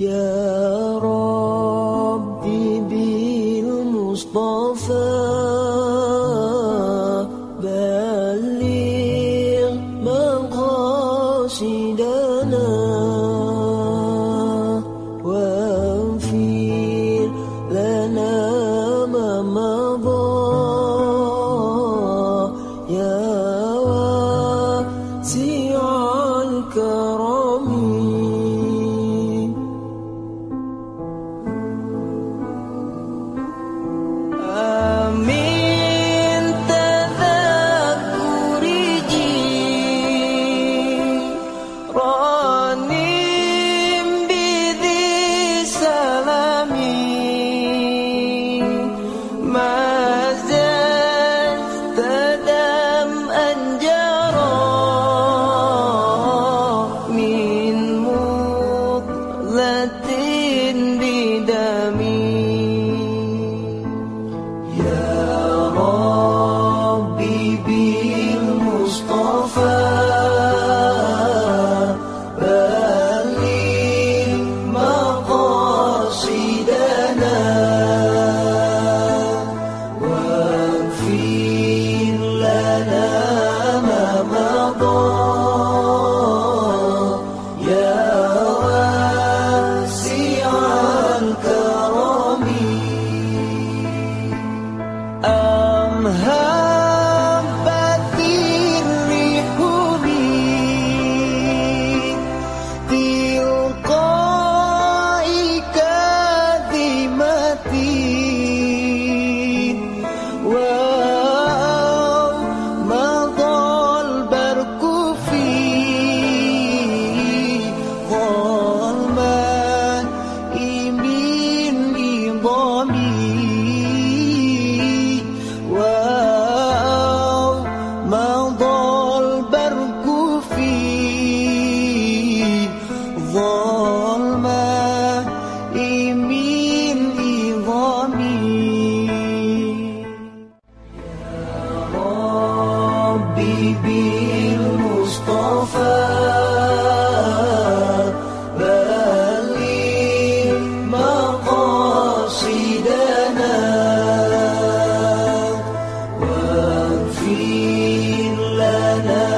يا ربي بالمصطفى بلغ مقاصدك بدمي يا ربي بالمصطفى بلغ مقاصدنا واغفر لنا ما مضى home. المصطفى بلغ مقاصدنا. وانفي لنا